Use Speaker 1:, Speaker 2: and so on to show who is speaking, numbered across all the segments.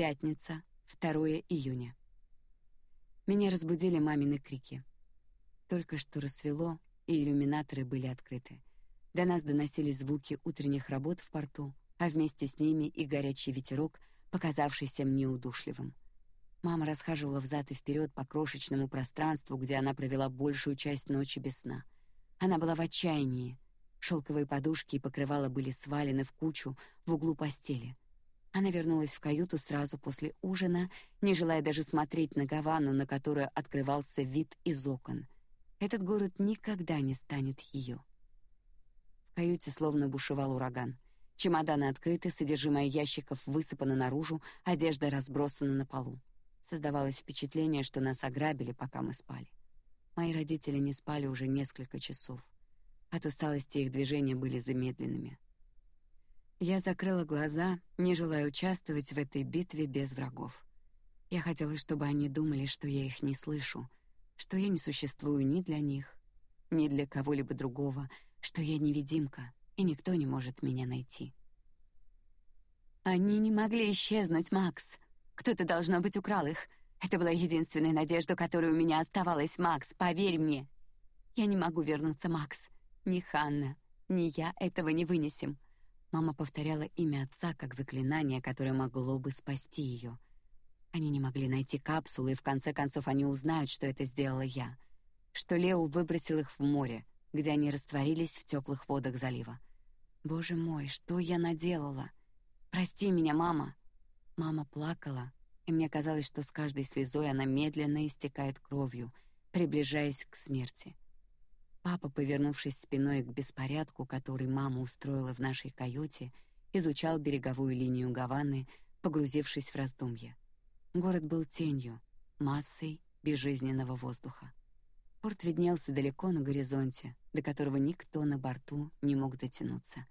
Speaker 1: Пятница, 2 июня. Меня разбудили мамины крики. Только что рассвело, и иллюминаторы были открыты. До нас доносились звуки утренних работ в порту, а вместе с ними и горячий ветерок, показавшийся мне удушливым. Мама расхаживала взад и вперед по крошечному пространству, где она провела большую часть ночи без сна. Она была в отчаянии. Шелковые подушки и покрывала были свалены в кучу в углу постели. Она вернулась в каюту сразу после ужина, не желая даже смотреть на Гавану, на которую открывался вид из окон. Этот город никогда не станет ее. В каюте словно бушевал ураган. Чемоданы открыты, содержимое ящиков высыпано наружу, одежда разбросана на полу. Создавалось впечатление, что нас ограбили, пока мы спали. Мои родители не спали уже несколько часов. От усталости их движения были замедленными. Я закрыла глаза, не желая участвовать в этой битве без врагов. Я хотела, чтобы они думали, что я их не слышу, что я не существую ни для них, ни для кого-либо другого, что я невидимка, и никто не может меня найти. Они не могли исчезнуть, Макс. Кто-то должно быть украл их. Это была единственная надежда, которая у меня оставалась, Макс. Поверь мне. Я не могу вернуться, Макс. Ни Ханна, ни я этого не вынесем. Мама повторяла имя отца как заклинание, которое могло бы спасти ее. Они не могли найти капсулы, и в конце концов они узнают, что это сделала я, что Лео выбросил их в море, где они растворились в теплых водах залива. Боже мой, что я наделала? Прости меня, мама. Мама плакала, и мне казалось, что с каждой слезой она медленно истекает кровью, приближаясь к смерти. Папа, повернувшись спиной к беспорядку, который мама устроила в нашей каюте, изучал береговую линию Гаваны, погрузившись в раздумья. Город был тенью, массой безжизненного воздуха. Порт виднелся далеко на горизонте, до которого никто на борту не мог дотянуться.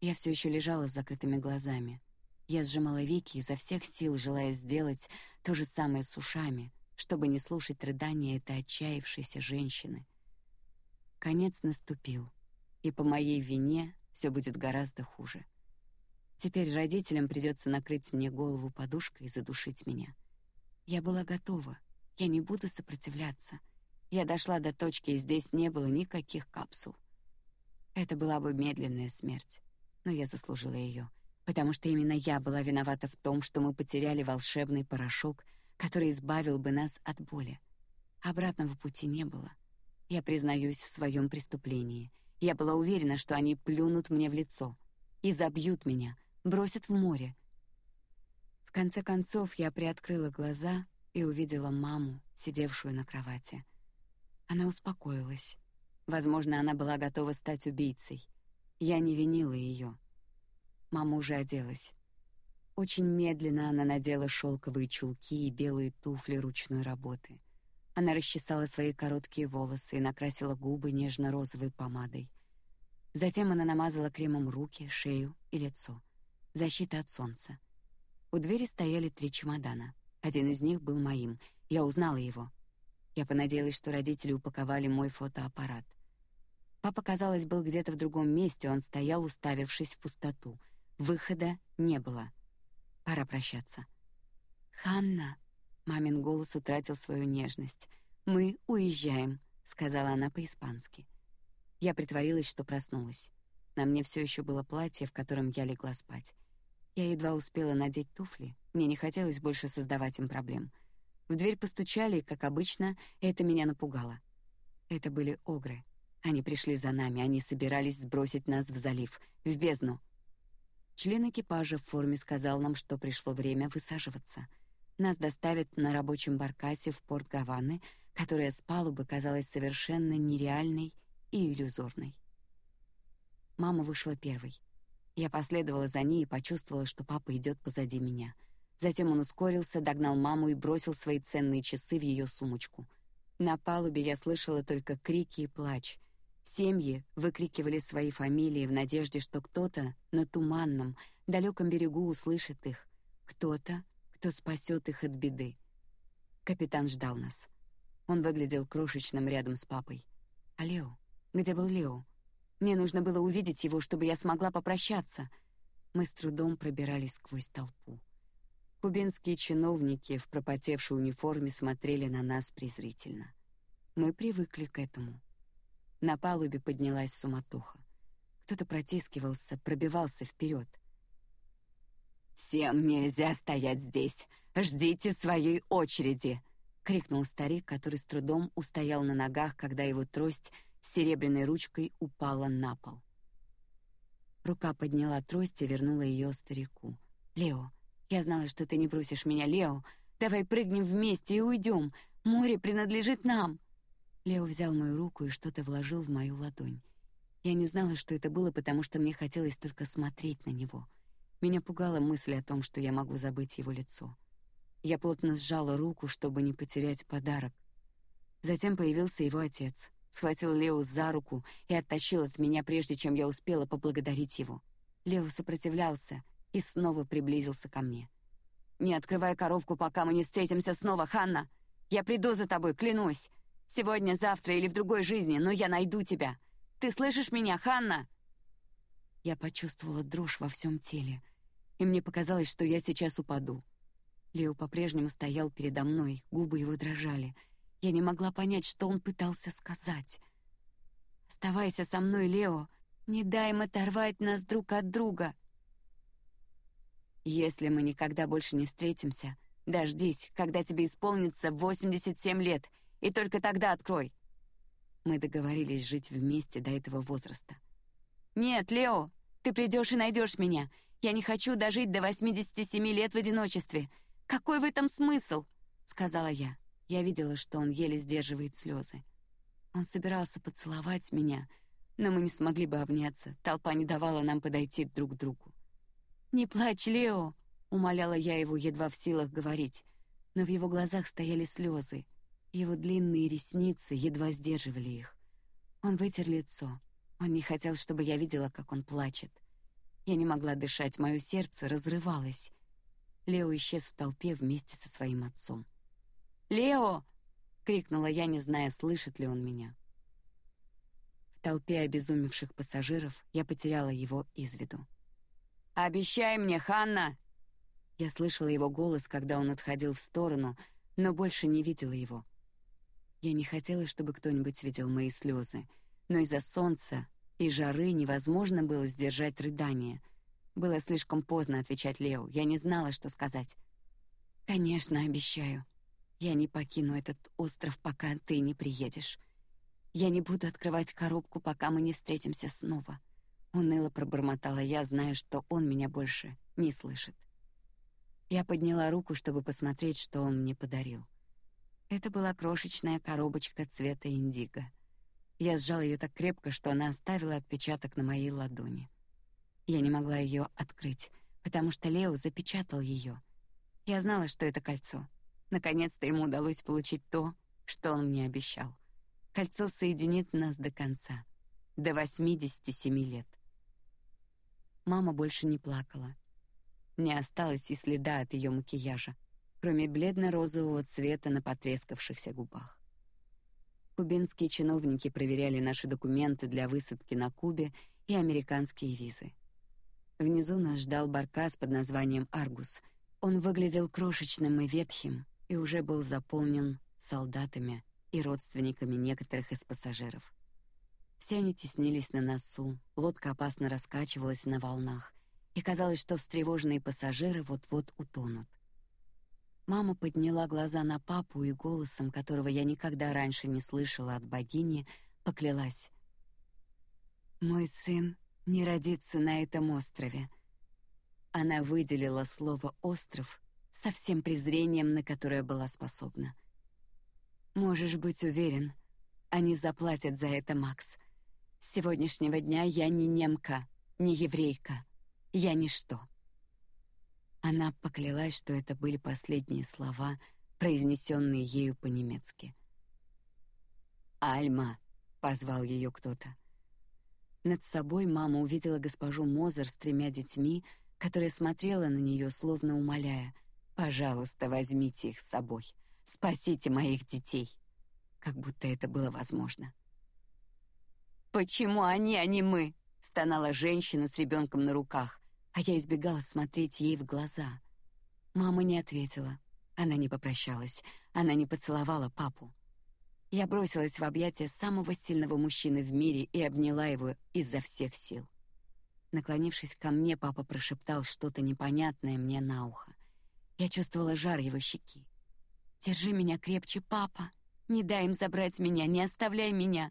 Speaker 1: Я все еще лежала с закрытыми глазами. Я сжимала веки изо всех сил, желая сделать то же самое с ушами, чтобы не слушать рыдания этой отчаявшейся женщины — Конец наступил, и по моей вине все будет гораздо хуже. Теперь родителям придется накрыть мне голову подушкой и задушить меня. Я была готова. Я не буду сопротивляться. Я дошла до точки, и здесь не было никаких капсул. Это была бы медленная смерть, но я заслужила ее, потому что именно я была виновата в том, что мы потеряли волшебный порошок, который избавил бы нас от боли. Обратного пути не было. Я признаюсь в своем преступлении. Я была уверена, что они плюнут мне в лицо и забьют меня, бросят в море. В конце концов я приоткрыла глаза и увидела маму, сидевшую на кровати. Она успокоилась. Возможно, она была готова стать убийцей. Я не винила ее. Мама уже оделась. Очень медленно она надела шелковые чулки и белые туфли ручной работы. Она расчесала свои короткие волосы и накрасила губы нежно-розовой помадой. Затем она намазала кремом руки, шею и лицо. Защита от солнца. У двери стояли три чемодана. Один из них был моим. Я узнала его. Я понадеялась, что родители упаковали мой фотоаппарат. Папа, казалось, был где-то в другом месте, он стоял, уставившись в пустоту. Выхода не было. Пора прощаться. Ханна, Мамин голос утратил свою нежность. Мы уезжаем, сказала она по-испански. Я притворилась, что проснулась. На мне все еще было платье, в котором я легла спать. Я едва успела надеть туфли. Мне не хотелось больше создавать им проблем. В дверь постучали, как обычно, и это меня напугало. Это были огры. Они пришли за нами, они собирались сбросить нас в залив, в бездну. Член экипажа в форме сказал нам, что пришло время высаживаться. Нас доставят на рабочем баркасе в порт Гаваны, которая с палубы казалась совершенно нереальной и иллюзорной. Мама вышла первой. Я последовала за ней и почувствовала, что папа идет позади меня. Затем он ускорился, догнал маму и бросил свои ценные часы в ее сумочку. На палубе я слышала только крики и плач. Семьи выкрикивали свои фамилии в надежде, что кто-то на туманном, далеком берегу услышит их. Кто-то кто спасет их от беды. Капитан ждал нас. Он выглядел крошечным рядом с папой. А Лео? Где был Лео? Мне нужно было увидеть его, чтобы я смогла попрощаться. Мы с трудом пробирались сквозь толпу. Кубинские чиновники в пропотевшей униформе смотрели на нас презрительно. Мы привыкли к этому. На палубе поднялась суматоха. Кто-то протискивался, пробивался вперед. «Всем нельзя стоять здесь! Ждите своей очереди!» — крикнул старик, который с трудом устоял на ногах, когда его трость с серебряной ручкой упала на пол. Рука подняла трость и вернула ее старику. «Лео, я знала, что ты не бросишь меня, Лео. Давай прыгнем вместе и уйдем. Море принадлежит нам!» Лео взял мою руку и что-то вложил в мою ладонь. Я не знала, что это было, потому что мне хотелось только смотреть на него. Меня пугала мысль о том, что я могу забыть его лицо. Я плотно сжала руку, чтобы не потерять подарок. Затем появился его отец, схватил Лео за руку и оттащил от меня, прежде чем я успела поблагодарить его. Лео сопротивлялся и снова приблизился ко мне. «Не открывай коробку, пока мы не встретимся снова, Ханна! Я приду за тобой, клянусь! Сегодня, завтра или в другой жизни, но я найду тебя. Ты слышишь меня, Ханна?» Я почувствовала дрожь во всем теле, и мне показалось, что я сейчас упаду. Лео по-прежнему стоял передо мной, губы его дрожали. Я не могла понять, что он пытался сказать. «Оставайся со мной, Лео. Не дай им оторвать нас друг от друга». «Если мы никогда больше не встретимся, дождись, когда тебе исполнится 87 лет, и только тогда открой. Мы договорились жить вместе до этого возраста. Нет, Лео, ты придешь и найдешь меня. Я не хочу дожить до 87 лет в одиночестве. Какой в этом смысл? сказала я. Я видела, что он еле сдерживает слезы. Он собирался поцеловать меня, но мы не смогли бы обняться. Толпа не давала нам подойти друг к другу. Не плачь, Лео, умоляла я его, едва в силах говорить, но в его глазах стояли слезы. Его длинные ресницы едва сдерживали их. Он вытер лицо. Он не хотел, чтобы я видела, как он плачет. Я не могла дышать, мое сердце разрывалось. Лео исчез в толпе вместе со своим отцом. Лео! крикнула я, не зная, слышит ли он меня. В толпе обезумевших пассажиров я потеряла его из виду. Обещай мне, Ханна! Я слышала его голос, когда он отходил в сторону, но больше не видела его. Я не хотела, чтобы кто-нибудь видел мои слезы, но из-за солнца и жары невозможно было сдержать рыдания. Было слишком поздно отвечать Лео. Я не знала, что сказать. Конечно, обещаю. Я не покину этот остров, пока ты не приедешь. Я не буду открывать коробку, пока мы не встретимся снова. Уныло пробормотала я, зная, что он меня больше не слышит. Я подняла руку, чтобы посмотреть, что он мне подарил. Это была крошечная коробочка цвета индиго. Я сжала ее так крепко, что она оставила отпечаток на моей ладони. Я не могла ее открыть, потому что Лео запечатал ее. Я знала, что это кольцо. Наконец-то ему удалось получить то, что он мне обещал. Кольцо соединит нас до конца, до 87 лет. Мама больше не плакала. Не осталось и следа от ее макияжа, кроме бледно-розового цвета на потрескавшихся губах. Кубинские чиновники проверяли наши документы для высадки на Кубе и американские визы. Внизу нас ждал баркас под названием Аргус. Он выглядел крошечным и ветхим и уже был заполнен солдатами и родственниками некоторых из пассажиров. Все они теснились на носу, лодка опасно раскачивалась на волнах, и казалось, что встревоженные пассажиры вот-вот утонут. Мама подняла глаза на папу и голосом, которого я никогда раньше не слышала от богини, поклялась: "Мой сын не родится на этом острове". Она выделила слово остров со всем презрением, на которое была способна. Можешь быть уверен, они заплатят за это, Макс. С сегодняшнего дня я не немка, не еврейка, я ничто. Она поклялась, что это были последние слова, произнесенные ею по-немецки. Альма, позвал ее кто-то. Над собой мама увидела госпожу Мозер с тремя детьми, которая смотрела на нее, словно умоляя: "Пожалуйста, возьмите их с собой, спасите моих детей", как будто это было возможно. Почему они, а не мы? стонала женщина с ребенком на руках а я избегала смотреть ей в глаза. Мама не ответила. Она не попрощалась. Она не поцеловала папу. Я бросилась в объятия самого сильного мужчины в мире и обняла его изо всех сил. Наклонившись ко мне, папа прошептал что-то непонятное мне на ухо. Я чувствовала жар его щеки. «Держи меня крепче, папа! Не дай им забрать меня, не оставляй меня!»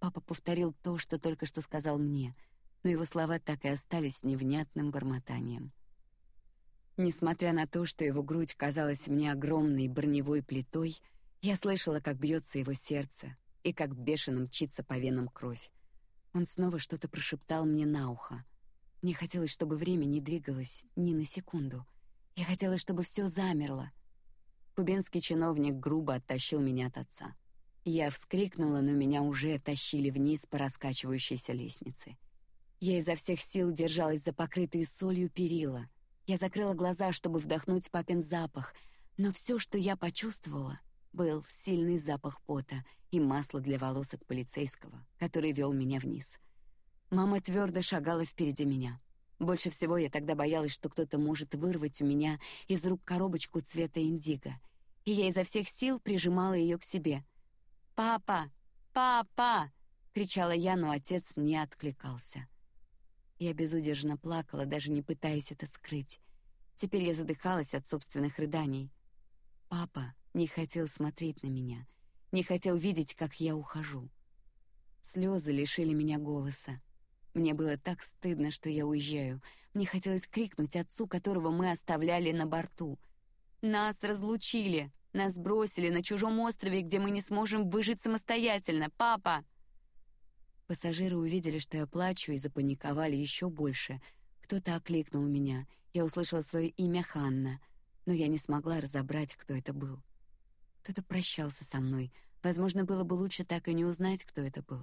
Speaker 1: Папа повторил то, что только что сказал мне, но его слова так и остались невнятным бормотанием. Несмотря на то, что его грудь казалась мне огромной броневой плитой, я слышала, как бьется его сердце и как бешено мчится по венам кровь. Он снова что-то прошептал мне на ухо. Мне хотелось, чтобы время не двигалось ни на секунду. Я хотела, чтобы все замерло. Кубинский чиновник грубо оттащил меня от отца. Я вскрикнула, но меня уже тащили вниз по раскачивающейся лестнице. Я изо всех сил держалась за покрытые солью перила. Я закрыла глаза, чтобы вдохнуть папин запах, но все, что я почувствовала, был сильный запах пота и масла для волос от полицейского, который вел меня вниз. Мама твердо шагала впереди меня. Больше всего я тогда боялась, что кто-то может вырвать у меня из рук коробочку цвета индиго, и я изо всех сил прижимала ее к себе. «Папа! Папа!» — кричала я, но отец не откликался. Я безудержно плакала, даже не пытаясь это скрыть. Теперь я задыхалась от собственных рыданий. Папа не хотел смотреть на меня, не хотел видеть, как я ухожу. Слезы лишили меня голоса. Мне было так стыдно, что я уезжаю. Мне хотелось крикнуть отцу, которого мы оставляли на борту. Нас разлучили, нас бросили на чужом острове, где мы не сможем выжить самостоятельно. Папа! Пассажиры увидели, что я плачу, и запаниковали еще больше. Кто-то окликнул меня. Я услышала свое имя Ханна, но я не смогла разобрать, кто это был. Кто-то прощался со мной. Возможно, было бы лучше так и не узнать, кто это был.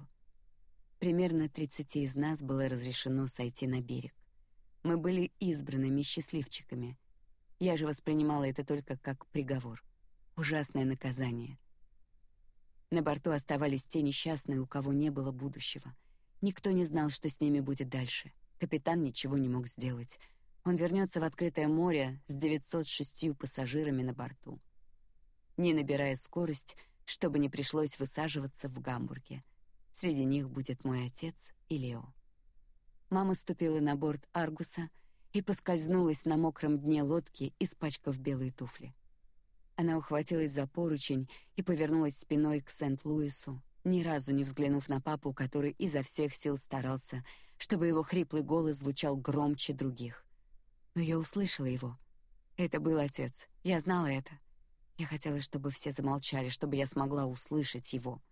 Speaker 1: Примерно тридцати из нас было разрешено сойти на берег. Мы были избранными счастливчиками. Я же воспринимала это только как приговор. Ужасное наказание. На борту оставались те несчастные, у кого не было будущего. Никто не знал, что с ними будет дальше. Капитан ничего не мог сделать. Он вернется в открытое море с 906 пассажирами на борту не набирая скорость, чтобы не пришлось высаживаться в Гамбурге. Среди них будет мой отец и Лео. Мама ступила на борт Аргуса и поскользнулась на мокром дне лодки, испачкав белые туфли. Она ухватилась за поручень и повернулась спиной к Сент-Луису, ни разу не взглянув на папу, который изо всех сил старался, чтобы его хриплый голос звучал громче других. Но я услышала его. Это был отец. Я знала это. Я хотела, чтобы все замолчали, чтобы я смогла услышать его.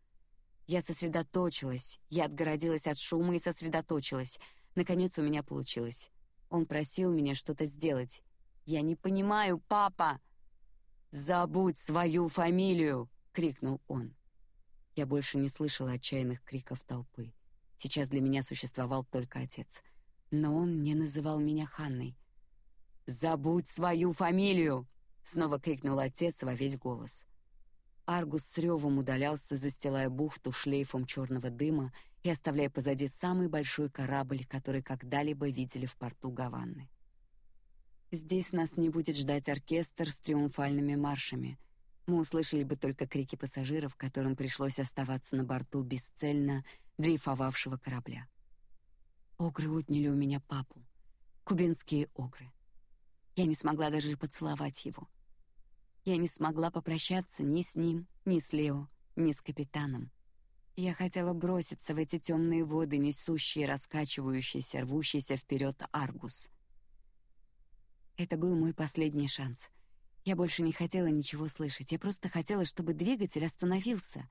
Speaker 1: Я сосредоточилась, я отгородилась от шума и сосредоточилась. Наконец у меня получилось. Он просил меня что-то сделать. Я не понимаю, папа. Забудь свою фамилию, крикнул он. Я больше не слышала отчаянных криков толпы. Сейчас для меня существовал только отец, но он не называл меня Ханной. Забудь свою фамилию, снова крикнул отец во весь голос. Аргус с ревом удалялся, застилая бухту шлейфом черного дыма и оставляя позади самый большой корабль, который когда-либо видели в порту Гаваны. Здесь нас не будет ждать оркестр с триумфальными маршами. Мы услышали бы только крики пассажиров, которым пришлось оставаться на борту бесцельно дрейфовавшего корабля. Огры отняли у меня папу. Кубинские огры. Я не смогла даже поцеловать его. Я не смогла попрощаться ни с ним, ни с Лео, ни с капитаном. Я хотела броситься в эти темные воды, несущие, раскачивающиеся, рвущиеся вперед Аргус. Это был мой последний шанс. Я больше не хотела ничего слышать. Я просто хотела, чтобы двигатель остановился.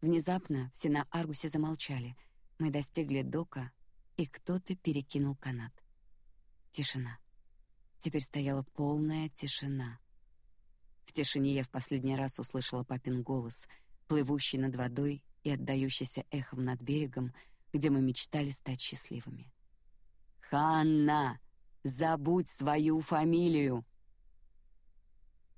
Speaker 1: Внезапно все на Аргусе замолчали. Мы достигли дока, и кто-то перекинул канат. Тишина. Теперь стояла полная тишина. В тишине я в последний раз услышала папин голос, плывущий над водой и отдающийся эхом над берегом, где мы мечтали стать счастливыми. «Ханна, забудь свою фамилию!»